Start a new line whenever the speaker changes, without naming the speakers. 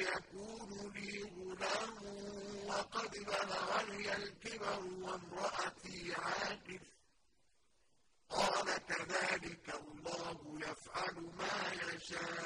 يكون لي غلام وقد بلغني الكبر وامرأتي عاقل قال كذلك الله يفعل ما يشاء.